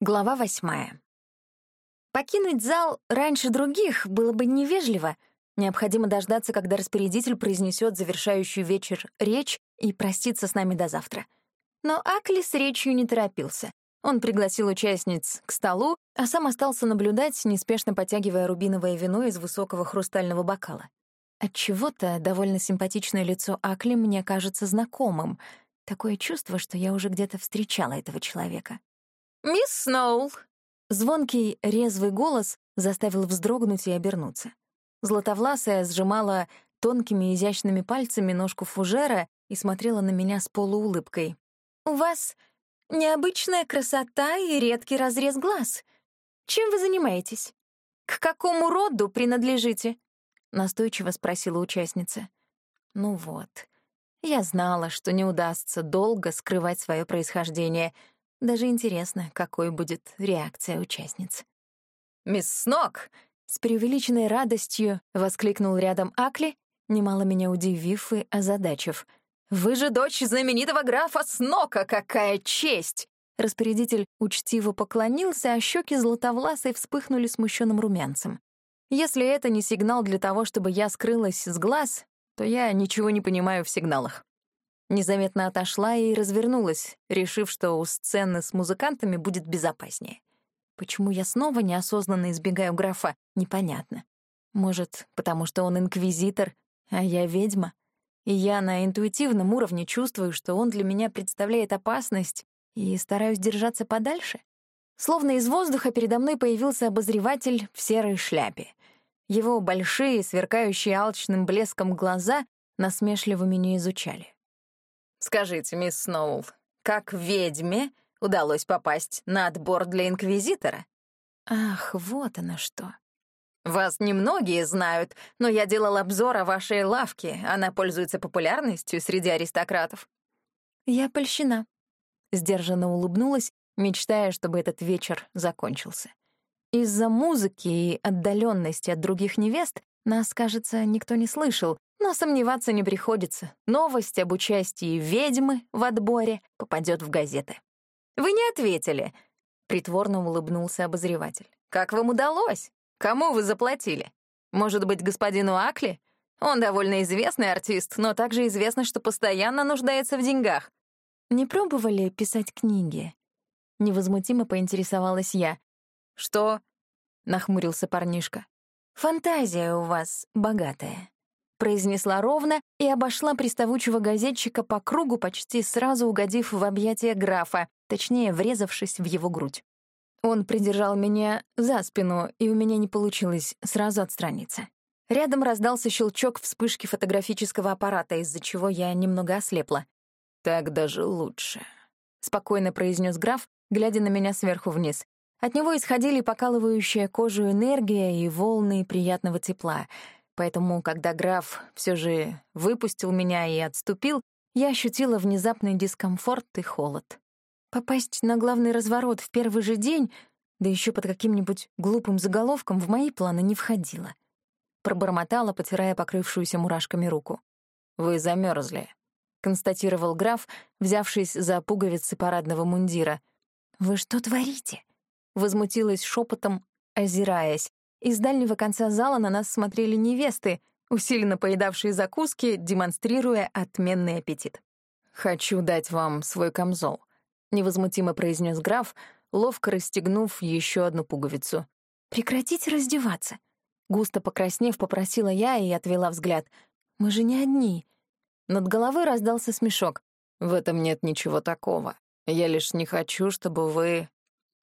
Глава восьмая. Покинуть зал раньше других было бы невежливо. Необходимо дождаться, когда распорядитель произнесет завершающую вечер речь и проститься с нами до завтра. Но Акли с речью не торопился. Он пригласил участниц к столу, а сам остался наблюдать, неспешно потягивая рубиновое вино из высокого хрустального бокала. Отчего-то довольно симпатичное лицо Акли мне кажется знакомым. Такое чувство, что я уже где-то встречала этого человека. «Мисс Сноул!» Звонкий, резвый голос заставил вздрогнуть и обернуться. Златовласая сжимала тонкими изящными пальцами ножку фужера и смотрела на меня с полуулыбкой. «У вас необычная красота и редкий разрез глаз. Чем вы занимаетесь? К какому роду принадлежите?» — настойчиво спросила участница. «Ну вот, я знала, что не удастся долго скрывать свое происхождение — даже интересно, какой будет реакция участниц. «Мисс Снок!» — с преувеличенной радостью воскликнул рядом Акли, немало меня удивив и озадачив. «Вы же дочь знаменитого графа Снока! Какая честь!» Распорядитель учтиво поклонился, а щеки златовласой вспыхнули смущенным румянцем. Если это не сигнал для того, чтобы я скрылась с глаз, то я ничего не понимаю в сигналах. Незаметно отошла и развернулась, решив, что у сцены с музыкантами будет безопаснее. Почему я снова неосознанно избегаю графа, непонятно. Может, потому что он инквизитор, а я ведьма? И я на интуитивном уровне чувствую, что он для меня представляет опасность, и стараюсь держаться подальше? Словно из воздуха передо мной появился обозреватель в серой шляпе. Его большие, сверкающие алчным блеском глаза насмешливо меня изучали. Скажите, мисс Сноул, как ведьме удалось попасть на отбор для Инквизитора? Ах, вот оно что. Вас немногие знают, но я делал обзор о вашей лавке. Она пользуется популярностью среди аристократов. Я польщена. Сдержанно улыбнулась, мечтая, чтобы этот вечер закончился. Из-за музыки и отдаленности от других невест нас, кажется, никто не слышал, но сомневаться не приходится. Новость об участии ведьмы в отборе попадет в газеты. «Вы не ответили», — притворно улыбнулся обозреватель. «Как вам удалось? Кому вы заплатили? Может быть, господину Акли? Он довольно известный артист, но также известно, что постоянно нуждается в деньгах». «Не пробовали писать книги?» Невозмутимо поинтересовалась я. «Что?» — нахмурился парнишка. «Фантазия у вас богатая» произнесла ровно и обошла приставучего газетчика по кругу, почти сразу угодив в объятия графа, точнее, врезавшись в его грудь. Он придержал меня за спину, и у меня не получилось сразу отстраниться. Рядом раздался щелчок вспышки фотографического аппарата, из-за чего я немного ослепла. «Так даже лучше», — спокойно произнес граф, глядя на меня сверху вниз. От него исходили покалывающая кожу энергия и волны приятного тепла — Поэтому, когда граф все же выпустил меня и отступил, я ощутила внезапный дискомфорт и холод. Попасть на главный разворот в первый же день, да еще под каким-нибудь глупым заголовком, в мои планы не входило. Пробормотала, потирая покрывшуюся мурашками руку. «Вы замерзли, констатировал граф, взявшись за пуговицы парадного мундира. «Вы что творите?» — возмутилась шепотом, озираясь. Из дальнего конца зала на нас смотрели невесты, усиленно поедавшие закуски, демонстрируя отменный аппетит. «Хочу дать вам свой камзол», — невозмутимо произнес граф, ловко расстегнув еще одну пуговицу. «Прекратите раздеваться», — густо покраснев, попросила я и отвела взгляд. «Мы же не одни». Над головой раздался смешок. «В этом нет ничего такого. Я лишь не хочу, чтобы вы...»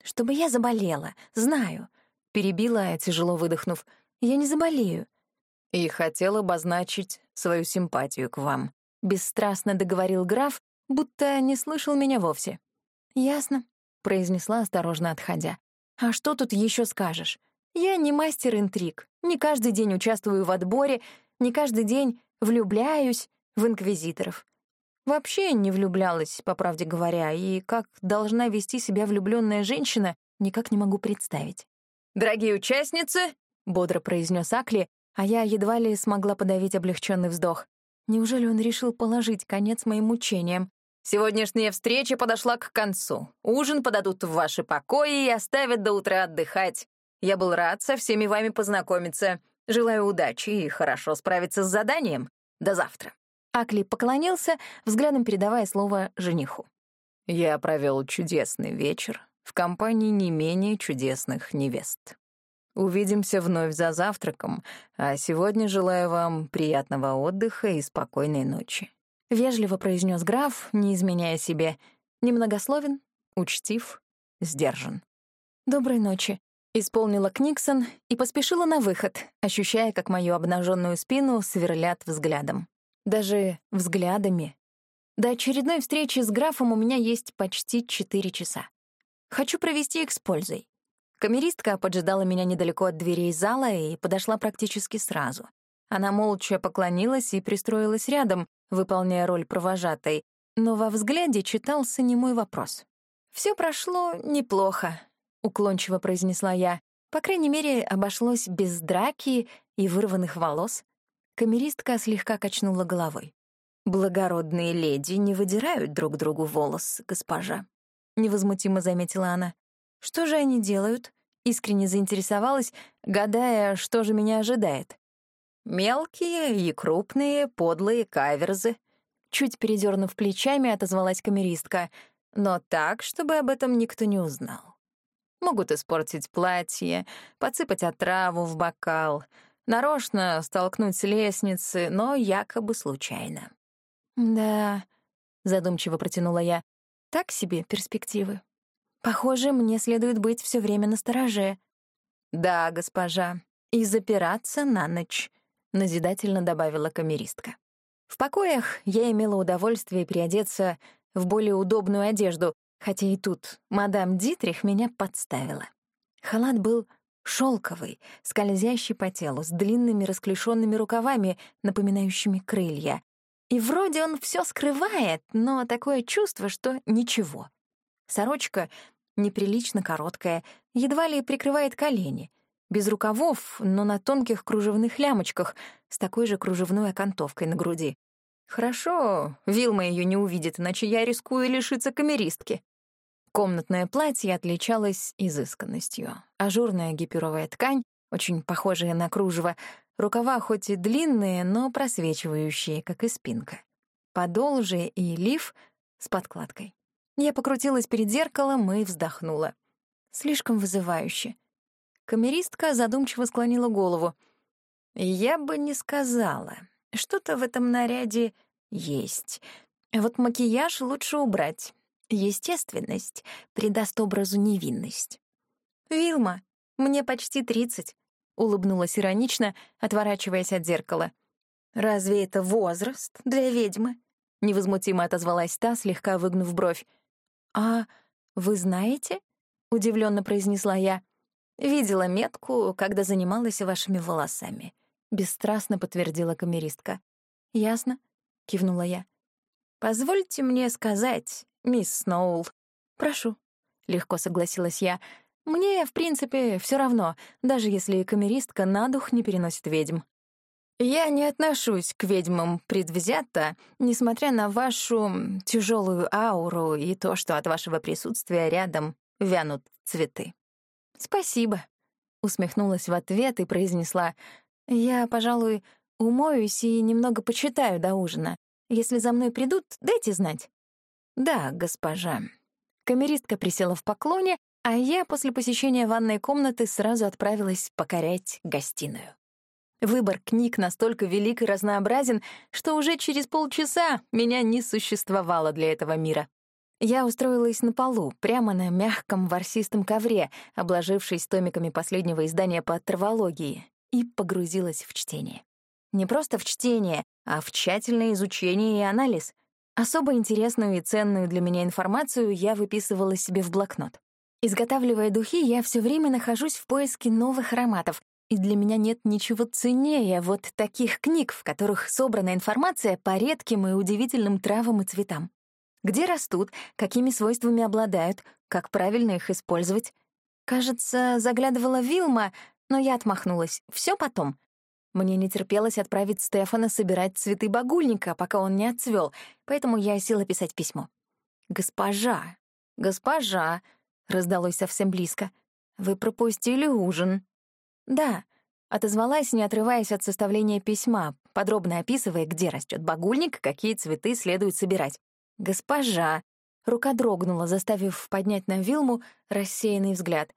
«Чтобы я заболела, знаю. Перебила, тяжело выдохнув. «Я не заболею». «И хотел обозначить свою симпатию к вам», — бесстрастно договорил граф, будто не слышал меня вовсе. «Ясно», — произнесла, осторожно отходя. «А что тут еще скажешь? Я не мастер интриг, не каждый день участвую в отборе, не каждый день влюбляюсь в инквизиторов. Вообще не влюблялась, по правде говоря, и как должна вести себя влюбленная женщина, никак не могу представить. «Дорогие участницы!» — бодро произнес Акли, а я едва ли смогла подавить облегченный вздох. Неужели он решил положить конец моим мучениям? Сегодняшняя встреча подошла к концу. Ужин подадут в ваши покои и оставят до утра отдыхать. Я был рад со всеми вами познакомиться. Желаю удачи и хорошо справиться с заданием. До завтра». Акли поклонился, взглядом передавая слово жениху. «Я провел чудесный вечер в компании не менее чудесных невест. Увидимся вновь за завтраком, а сегодня желаю вам приятного отдыха и спокойной ночи». — вежливо произнес граф, не изменяя себе. Немногословен, учтив, сдержан. «Доброй ночи», — исполнила Книксон и поспешила на выход, ощущая, как мою обнаженную спину сверлят взглядом. Даже взглядами. До очередной встречи с графом у меня есть почти четыре часа. Хочу провести их с пользой. Камеристка поджидала меня недалеко от дверей зала и подошла практически сразу. Она молча поклонилась и пристроилась рядом, выполняя роль провожатой, но во взгляде читался немой вопрос. «Всё прошло неплохо», — уклончиво произнесла я. «По крайней мере, обошлось без драки и вырванных волос». Камеристка слегка качнула головой. «Благородные леди не выдирают друг другу волос, госпожа», — невозмутимо заметила она. «Что же они делают?» Искренне заинтересовалась, гадая, что же меня ожидает. Мелкие и крупные подлые каверзы. Чуть передернув плечами, отозвалась камеристка, но так, чтобы об этом никто не узнал. Могут испортить платье, подсыпать отраву в бокал, нарочно столкнуть с лестницы, но якобы случайно. «Да», — задумчиво протянула я, — «так себе перспективы. Похоже, мне следует быть все время настороже». «Да, госпожа, и запираться на ночь», назидательно добавила камеристка. В покоях я имела удовольствие переодеться в более удобную одежду, хотя и тут мадам Дитрих меня подставила. Халат был шелковый, скользящий по телу, с длинными расклешенными рукавами, напоминающими крылья. И вроде он все скрывает, но такое чувство, что ничего. Сорочка неприлично короткая, едва ли прикрывает колени без рукавов, но на тонких кружевных лямочках, с такой же кружевной окантовкой на груди. Хорошо, Вилма ее не увидит, иначе я рискую лишиться камеристки. Комнатное платье отличалось изысканностью. Ажурная гипюровая ткань, очень похожая на кружево, рукава хоть и длинные, но просвечивающие, как и спинка. Подол же и лиф с подкладкой. Я покрутилась перед зеркалом и вздохнула. Слишком вызывающе. Камеристка задумчиво склонила голову. «Я бы не сказала. Что-то в этом наряде есть. Вот макияж лучше убрать. Естественность придаст образу невинность». «Вилма, мне почти тридцать», — улыбнулась иронично, отворачиваясь от зеркала. «Разве это возраст для ведьмы?» — невозмутимо отозвалась та, слегка выгнув бровь. «А вы знаете?» — удивленно произнесла я. «Видела метку, когда занималась вашими волосами», — бесстрастно подтвердила камеристка. «Ясно», — кивнула я. «Позвольте мне сказать, мисс Сноул». «Прошу», — легко согласилась я. «Мне, в принципе, все равно, даже если камеристка на дух не переносит ведьм». «Я не отношусь к ведьмам предвзято, несмотря на вашу тяжелую ауру и то, что от вашего присутствия рядом вянут цветы». «Спасибо», — усмехнулась в ответ и произнесла. «Я, пожалуй, умоюсь и немного почитаю до ужина. Если за мной придут, дайте знать». «Да, госпожа». Камеристка присела в поклоне, а я после посещения ванной комнаты сразу отправилась покорять гостиную. Выбор книг настолько велик и разнообразен, что уже через полчаса меня не существовало для этого мира. Я устроилась на полу, прямо на мягком ворсистом ковре, обложившись томиками последнего издания по травологии, и погрузилась в чтение. Не просто в чтение, а в тщательное изучение и анализ. Особо интересную и ценную для меня информацию я выписывала себе в блокнот. Изготавливая духи, я все время нахожусь в поиске новых ароматов, и для меня нет ничего ценнее вот таких книг, в которых собрана информация по редким и удивительным травам и цветам где растут, какими свойствами обладают, как правильно их использовать. Кажется, заглядывала Вилма, но я отмахнулась. Все потом. Мне не терпелось отправить Стефана собирать цветы багульника, пока он не отцвел, поэтому я села писать письмо. «Госпожа, госпожа!» — раздалось совсем близко. «Вы пропустили ужин». «Да», — отозвалась, не отрываясь от составления письма, подробно описывая, где растет багульник, какие цветы следует собирать. «Госпожа!» — рука дрогнула, заставив поднять на Вилму рассеянный взгляд.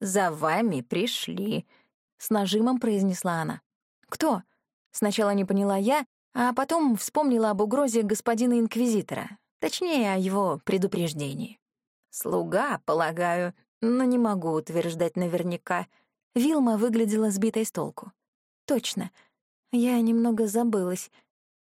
«За вами пришли», — с нажимом произнесла она. «Кто?» — сначала не поняла я, а потом вспомнила об угрозе господина инквизитора, точнее, о его предупреждении. «Слуга, полагаю, но не могу утверждать наверняка». Вилма выглядела сбитой с толку. «Точно. Я немного забылась».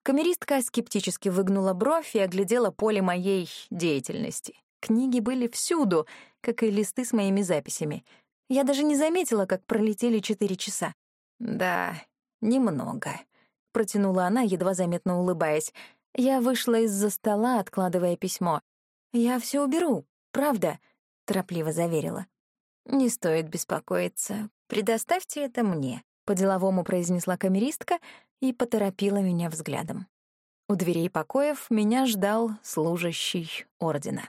Камеристка скептически выгнула бровь и оглядела поле моей деятельности. Книги были всюду, как и листы с моими записями. Я даже не заметила, как пролетели четыре часа. «Да, немного», — протянула она, едва заметно улыбаясь. Я вышла из-за стола, откладывая письмо. «Я все уберу, правда», — торопливо заверила. «Не стоит беспокоиться. Предоставьте это мне», — по-деловому произнесла камеристка и поторопила меня взглядом. У дверей покоев меня ждал служащий ордена.